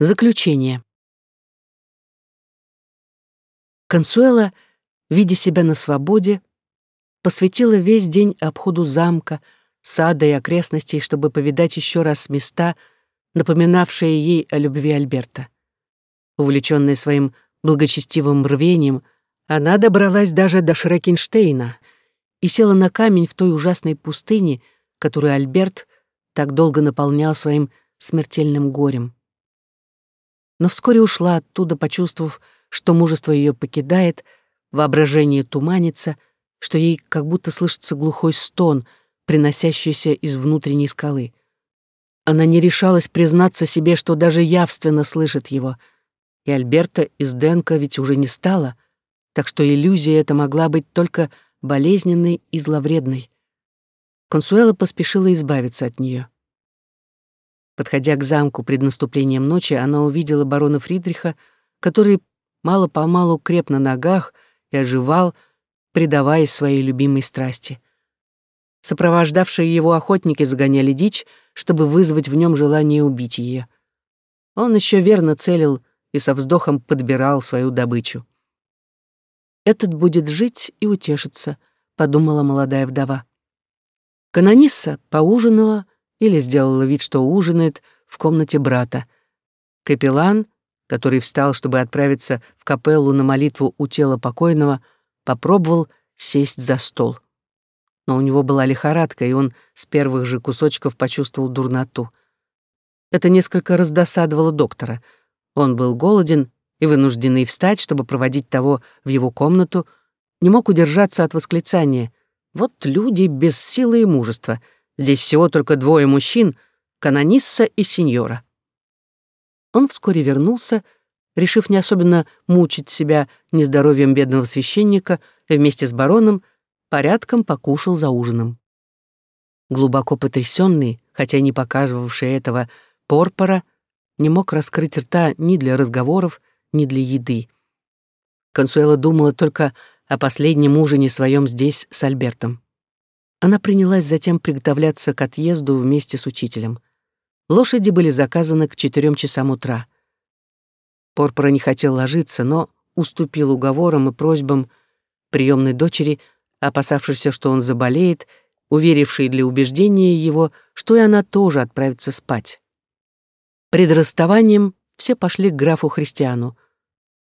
Заключение. Консуэла, видя себя на свободе, посвятила весь день обходу замка, сада и окрестностей, чтобы повидать еще раз места, напоминавшие ей о любви Альберта. Увлеченная своим благочестивым рвением, она добралась даже до Шрекенштейна и села на камень в той ужасной пустыне, которую Альберт так долго наполнял своим смертельным горем но вскоре ушла оттуда, почувствовав, что мужество ее покидает, воображение туманится, что ей как будто слышится глухой стон, приносящийся из внутренней скалы. Она не решалась признаться себе, что даже явственно слышит его, и Альберта из Денка ведь уже не стало, так что иллюзия эта могла быть только болезненной и зловредной. Консуэла поспешила избавиться от нее. Подходя к замку пред наступлением ночи, она увидела барона Фридриха, который мало-помалу креп на ногах и оживал, предаваясь своей любимой страсти. Сопровождавшие его охотники загоняли дичь, чтобы вызвать в нем желание убить ее. Он еще верно целил и со вздохом подбирал свою добычу. «Этот будет жить и утешиться», — подумала молодая вдова. Канонисса поужинала, или сделала вид, что ужинает в комнате брата. Капеллан, который встал, чтобы отправиться в капеллу на молитву у тела покойного, попробовал сесть за стол. Но у него была лихорадка, и он с первых же кусочков почувствовал дурноту. Это несколько раздосадовало доктора. Он был голоден и вынужденный встать, чтобы проводить того в его комнату, не мог удержаться от восклицания. «Вот люди без силы и мужества!» Здесь всего только двое мужчин, канонисса и сеньора. Он вскоре вернулся, решив не особенно мучить себя нездоровьем бедного священника, и вместе с бароном порядком покушал за ужином. Глубоко потрясенный, хотя и не показывавший этого, Порпора не мог раскрыть рта ни для разговоров, ни для еды. Консуэла думала только о последнем ужине своем здесь с Альбертом. Она принялась затем приготовляться к отъезду вместе с учителем. Лошади были заказаны к четырем часам утра. Порпора не хотел ложиться, но уступил уговорам и просьбам приемной дочери, опасавшейся, что он заболеет, уверившей для убеждения его, что и она тоже отправится спать. Пред расставанием все пошли к графу Христиану.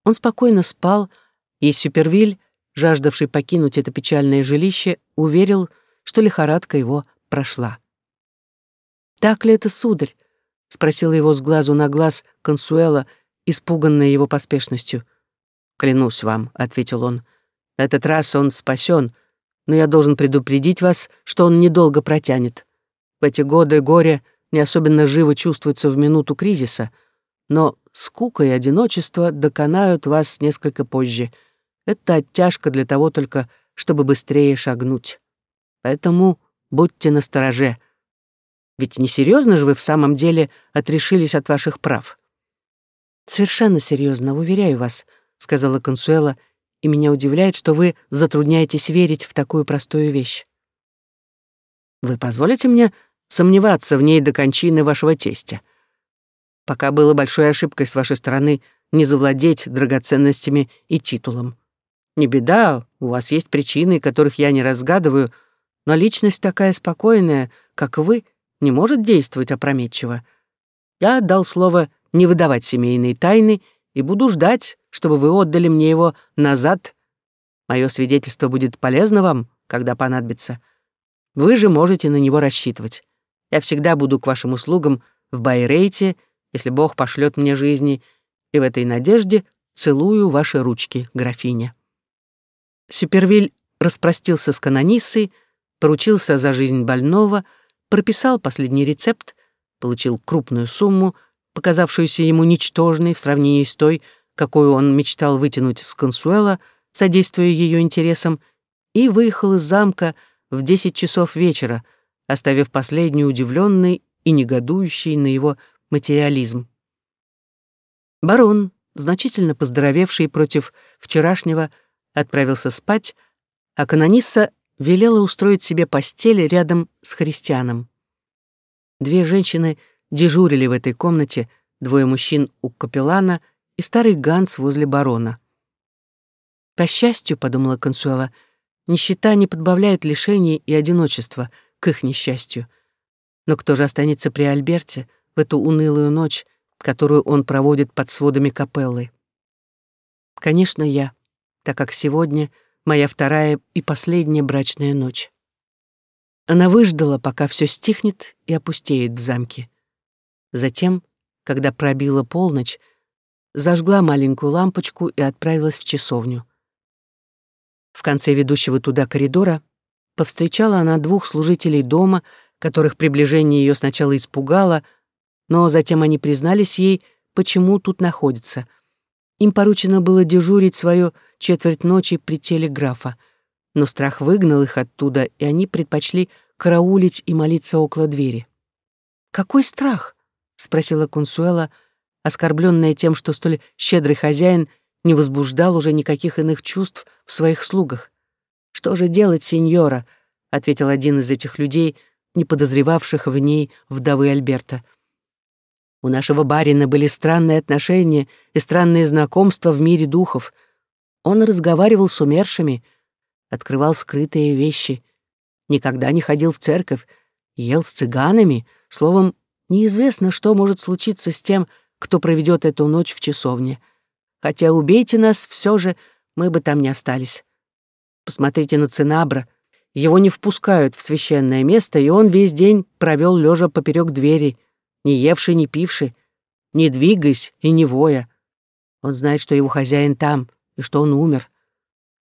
Он спокойно спал, и Супервиль, жаждавший покинуть это печальное жилище, уверил, что лихорадка его прошла. «Так ли это, сударь?» — спросила его с глазу на глаз Консуэла, испуганная его поспешностью. «Клянусь вам», — ответил он, — «этот раз он спасен, но я должен предупредить вас, что он недолго протянет. В эти годы горе не особенно живо чувствуется в минуту кризиса, но скука и одиночество доконают вас несколько позже. Это оттяжка для того только, чтобы быстрее шагнуть». Поэтому будьте настороже. Ведь не серьезно же вы в самом деле отрешились от ваших прав. Совершенно серьезно, уверяю вас, сказала Консуэла, и меня удивляет, что вы затрудняетесь верить в такую простую вещь. Вы позволите мне сомневаться в ней до кончины вашего тестя. Пока было большой ошибкой с вашей стороны не завладеть драгоценностями и титулом. Не беда, у вас есть причины, которых я не разгадываю, — но личность такая спокойная, как вы, не может действовать опрометчиво. Я дал слово не выдавать семейные тайны и буду ждать, чтобы вы отдали мне его назад. Мое свидетельство будет полезно вам, когда понадобится. Вы же можете на него рассчитывать. Я всегда буду к вашим услугам в Байрейте, если Бог пошлет мне жизни, и в этой надежде целую ваши ручки, графиня». Супервиль распростился с канониссой, поручился за жизнь больного, прописал последний рецепт, получил крупную сумму, показавшуюся ему ничтожной в сравнении с той, какую он мечтал вытянуть с Консуэла, содействуя ее интересам, и выехал из замка в десять часов вечера, оставив последний удивленный и негодующий на его материализм. Барон, значительно поздоровевший против вчерашнего, отправился спать, а канонисса велела устроить себе постель рядом с христианом. Две женщины дежурили в этой комнате, двое мужчин у капеллана и старый Ганс возле барона. По счастью, подумала Консуэла, нищета не подбавляет лишений и одиночества к их несчастью. Но кто же останется при Альберте в эту унылую ночь, которую он проводит под сводами капеллы? Конечно, я, так как сегодня моя вторая и последняя брачная ночь. Она выждала, пока все стихнет и опустеет в замке. Затем, когда пробила полночь, зажгла маленькую лампочку и отправилась в часовню. В конце ведущего туда коридора повстречала она двух служителей дома, которых приближение ее сначала испугало, но затем они признались ей, почему тут находятся. Им поручено было дежурить свою четверть ночи при теле графа, но страх выгнал их оттуда, и они предпочли караулить и молиться около двери. «Какой страх?» — спросила Консуэла, оскорбленная тем, что столь щедрый хозяин не возбуждал уже никаких иных чувств в своих слугах. «Что же делать, сеньора?» — ответил один из этих людей, не подозревавших в ней вдовы Альберта. «У нашего барина были странные отношения и странные знакомства в мире духов. Он разговаривал с умершими, открывал скрытые вещи, никогда не ходил в церковь, ел с цыганами, словом, неизвестно, что может случиться с тем, кто проведет эту ночь в часовне. Хотя убейте нас, все же мы бы там не остались. Посмотрите на Цинабра. Его не впускают в священное место, и он весь день провел лежа поперек двери, не евший, не пивший, не двигаясь и не воя. Он знает, что его хозяин там, и что он умер.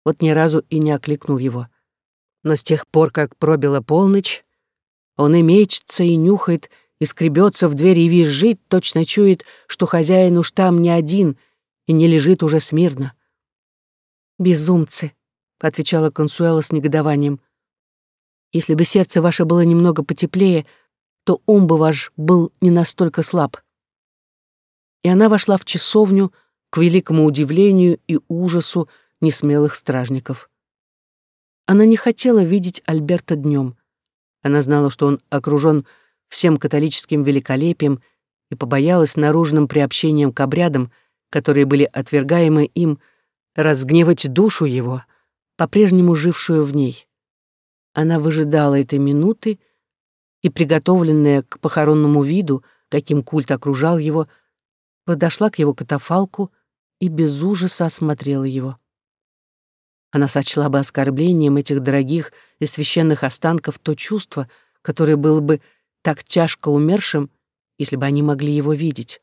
Вот ни разу и не окликнул его. Но с тех пор, как пробила полночь, он и мечется, и нюхает, и скребется в дверь и визжит, точно чует, что хозяин уж там не один и не лежит уже смирно. «Безумцы», — отвечала Консуэла с негодованием. «Если бы сердце ваше было немного потеплее, то ум бы ваш был не настолько слаб». И она вошла в часовню к великому удивлению и ужасу несмелых стражников. Она не хотела видеть Альберта днем. Она знала, что он окружен всем католическим великолепием и побоялась наружным приобщением к обрядам, которые были отвергаемы им, разгневать душу его, по-прежнему жившую в ней. Она выжидала этой минуты, и, приготовленная к похоронному виду, каким культ окружал его, подошла к его катафалку и без ужаса осмотрела его. Она сочла бы оскорблением этих дорогих и священных останков то чувство, которое было бы так тяжко умершим, если бы они могли его видеть.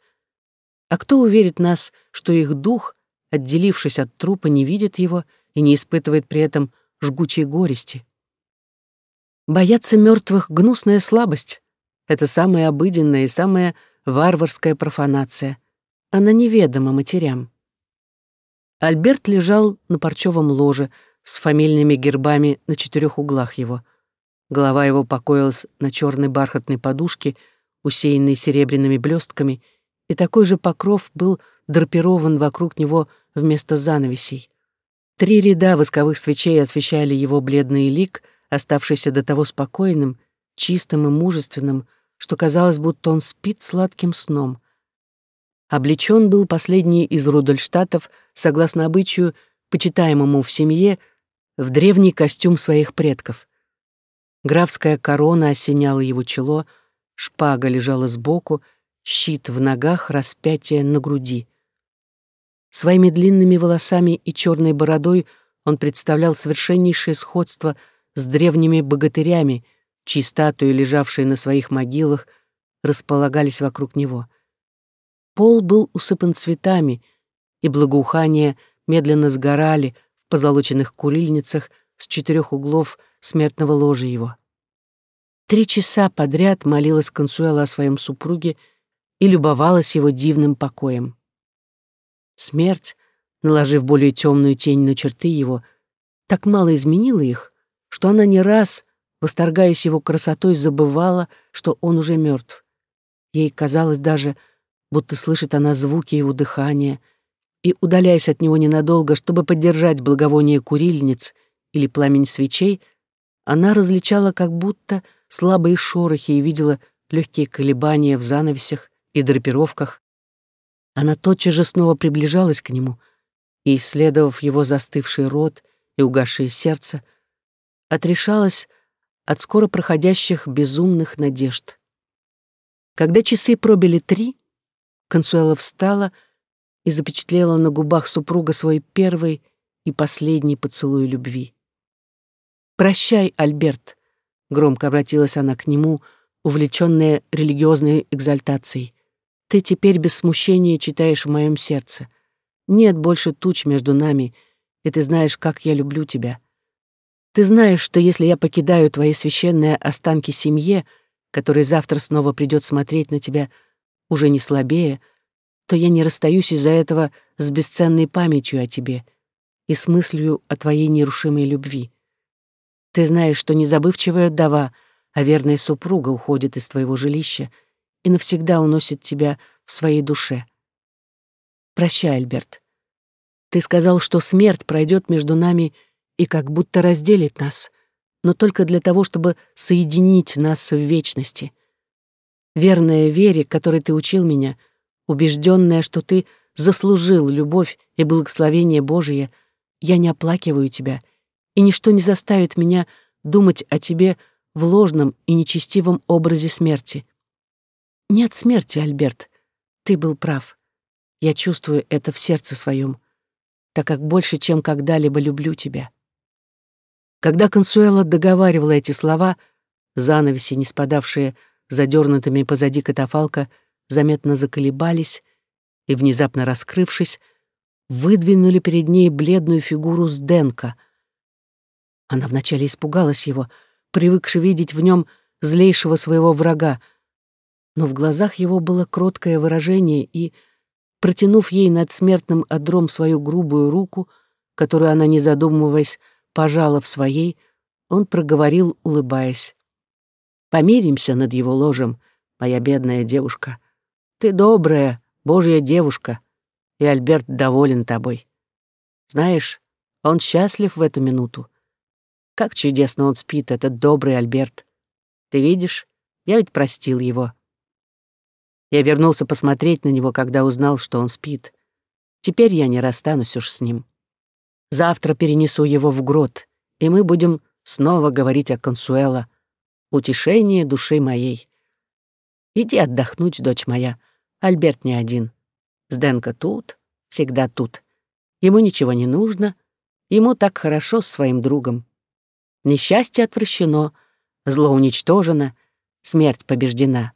А кто уверит нас, что их дух, отделившись от трупа, не видит его и не испытывает при этом жгучей горести? Бояться мертвых — гнусная слабость. Это самая обыденная и самая варварская профанация. Она неведома матерям. Альберт лежал на парчевом ложе с фамильными гербами на четырех углах его. Голова его покоилась на черной бархатной подушке, усеянной серебряными блестками, и такой же покров был драпирован вокруг него вместо занавесей. Три ряда восковых свечей освещали его бледный лик, оставшийся до того спокойным, чистым и мужественным, что казалось, будто он спит сладким сном — Облечен был последний из Рудольштатов, согласно обычаю, почитаемому в семье, в древний костюм своих предков. Графская корона осеняла его чело, шпага лежала сбоку, щит в ногах, распятие на груди. Своими длинными волосами и черной бородой он представлял совершеннейшее сходство с древними богатырями, чьи статуи, лежавшие на своих могилах, располагались вокруг него — Пол был усыпан цветами, и благоухания медленно сгорали в позолоченных курильницах с четырех углов смертного ложа его. Три часа подряд молилась Консуэла о своем супруге и любовалась его дивным покоем. Смерть, наложив более темную тень на черты его, так мало изменила их, что она не раз, восторгаясь его красотой, забывала, что он уже мертв. Ей казалось даже, будто слышит она звуки его дыхания, и, удаляясь от него ненадолго, чтобы поддержать благовоние курильниц или пламень свечей, она различала как будто слабые шорохи и видела легкие колебания в занавесях и драпировках, Она тотчас же снова приближалась к нему и, исследовав его застывший рот и угасшее сердце, отрешалась от скоро проходящих безумных надежд. Когда часы пробили три, Консуэла встала и запечатлела на губах супруга свой первый и последний поцелуй любви. «Прощай, Альберт», — громко обратилась она к нему, увлечённая религиозной экзальтацией. «Ты теперь без смущения читаешь в моем сердце. Нет больше туч между нами, и ты знаешь, как я люблю тебя. Ты знаешь, что если я покидаю твои священные останки семье, которая завтра снова придёт смотреть на тебя, уже не слабее, то я не расстаюсь из-за этого с бесценной памятью о тебе и с мыслью о твоей нерушимой любви. Ты знаешь, что незабывчивая вдова, а верная супруга уходит из твоего жилища и навсегда уносит тебя в своей душе. Прощай, Альберт. Ты сказал, что смерть пройдет между нами и как будто разделит нас, но только для того, чтобы соединить нас в вечности. Верная вере, которой ты учил меня, убежденная, что ты заслужил любовь и благословение Божие, я не оплакиваю тебя — и ничто не заставит меня думать о тебе в ложном и нечестивом образе смерти. Нет смерти, Альберт. Ты был прав. Я чувствую это в сердце своем, так как больше, чем когда-либо люблю тебя. Когда Консуэла договаривала эти слова, занавеси, не спадавшие задернутыми позади катафалка, заметно заколебались и, внезапно раскрывшись, выдвинули перед ней бледную фигуру Сденка — она вначале испугалась его, привыкши видеть в нем злейшего своего врага, но в глазах его было кроткое выражение, и, протянув ей над смертным одром свою грубую руку, которую она, не задумываясь, пожала в своей, он проговорил, улыбаясь. «Помиримся над его ложем, моя бедная девушка. Ты добрая, божья девушка, и Альберт доволен тобой. Знаешь, он счастлив в эту минуту. Как чудесно он спит, этот добрый Альберт. Ты видишь, я ведь простил его. Я вернулся посмотреть на него, когда узнал, что он спит. Теперь я не расстанусь уж с ним. Завтра перенесу его в грот, и мы будем снова говорить о Консуэла, утешении души моей. Иди отдохнуть, дочь моя. Альберт не один. Сденка тут, всегда тут. Ему ничего не нужно, ему так хорошо с своим другом. Несчастье отвращено, зло уничтожено, смерть побеждена.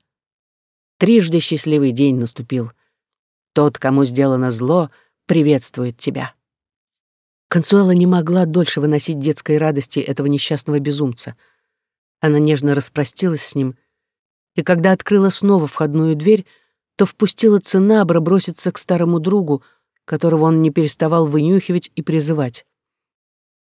Трижды счастливый день наступил. Тот, кому сделано зло, приветствует тебя. Консуэла не могла дольше выносить детской радости этого несчастного безумца. Она нежно распростилась с ним, и когда открыла снова входную дверь, то впустила Цинабра броситься к старому другу, которого он не переставал вынюхивать и призывать.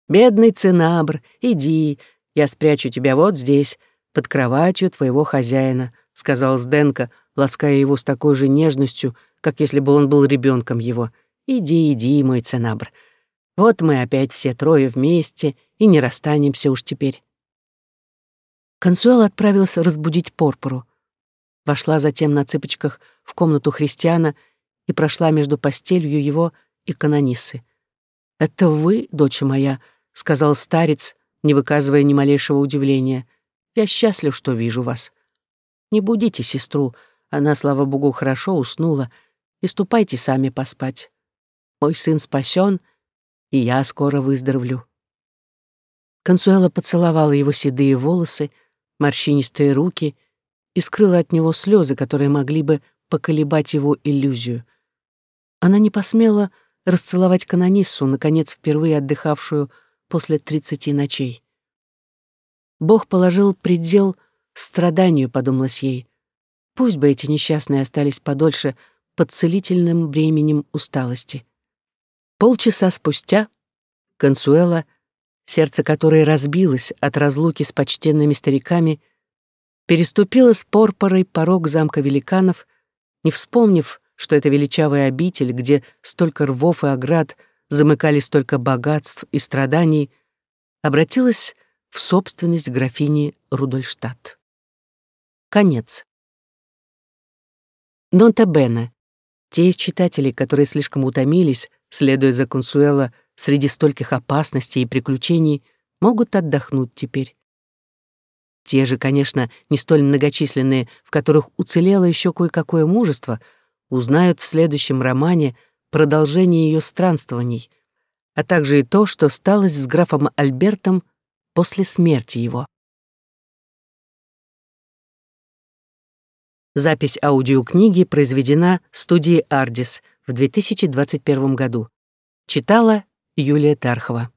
Бедный Цинабр, иди, я спрячу тебя вот здесь, под кроватью твоего хозяина», — сказал Сденко, лаская его с такой же нежностью, как если бы он был ребенком его. «Иди, иди, мой Цинабр. Вот мы опять все трое вместе и не расстанемся уж теперь». Консуэла отправилась разбудить Порпору. Вошла затем на цыпочках в комнату христиана и прошла между постелью его и канониссы. «Это вы, дочь моя?» — сказал старец, не выказывая ни малейшего удивления. «Я счастлив, что вижу вас. Не будите сестру, она, слава богу, хорошо уснула, и ступайте сами поспать. Мой сын спасен, и я скоро выздоровлю». Консуэла поцеловала его седые волосы, морщинистые руки и скрыла от него слезы, которые могли бы поколебать его иллюзию. Она не посмела расцеловать канониссу, наконец впервые отдыхавшую после тридцати ночей. Бог положил предел страданию, подумалось ей. Пусть бы эти несчастные остались подольше под целительным бременем усталости. Полчаса спустя Консуэла, сердце которой разбилось от разлуки с почтенными стариками, переступила с порпорой порог замка великанов, не вспомнив, что это величавая обитель, где столько рвов и оград — замыкали столько богатств и страданий, обратилась в собственность графини Рудольштадт. Конец. Нонтабене. Те из читателей, которые слишком утомились, следуя за Консуэло среди стольких опасностей и приключений, могут отдохнуть теперь. Те же, конечно, не столь многочисленные, в которых уцелело еще кое-какое мужество, узнают в следующем романе продолжение ее странствований, а также и то, что сталось с графом Альбертом после смерти его. Запись аудиокниги произведена студией «Ардис» в 2021 году. Читала Юлия Тархова.